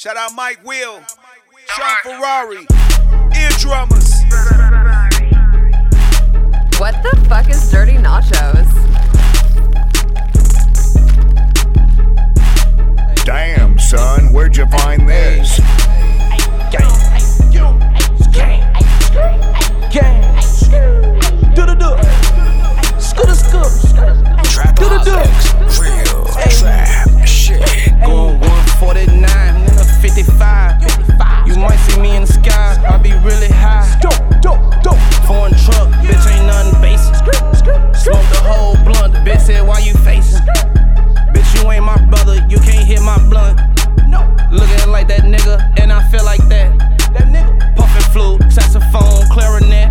Shout out Mike Will, Sean Ferrari, EarDrummers. What the fuck is dirty nachos? Damn, son, where'd you find this? said, why you facing? Bitch, you ain't my brother, you can't hit my blunt. No. Looking like that nigga, and I feel like that. That nigga. Puffin' flute, saxophone, clarinet.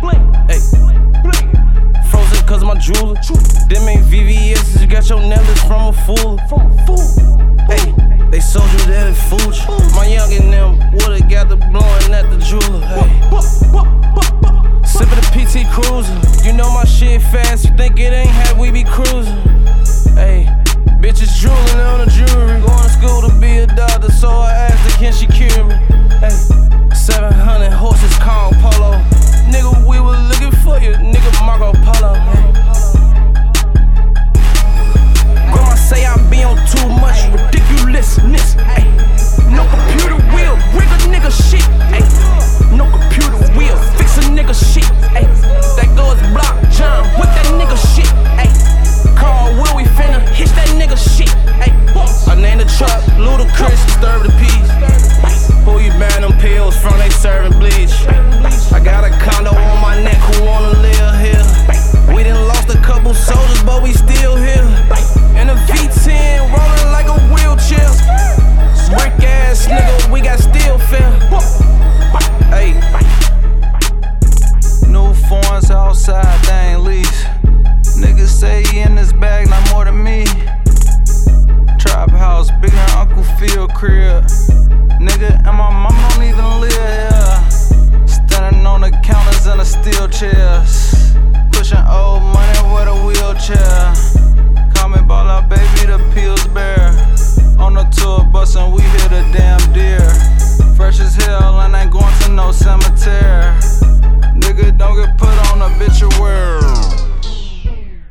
Blink, hey, blink. Frozen cause my jeweler. Them ain't VVS, you got your necklace from a fool. From a fool. Hey, they sold you that food. My youngin' them woulda got the blowin' at the jeweler. Hey. Sippin' the PT cruiser, You know my shit fast, you think it ain't had we be cruisin'. Hey, bitches drooling on the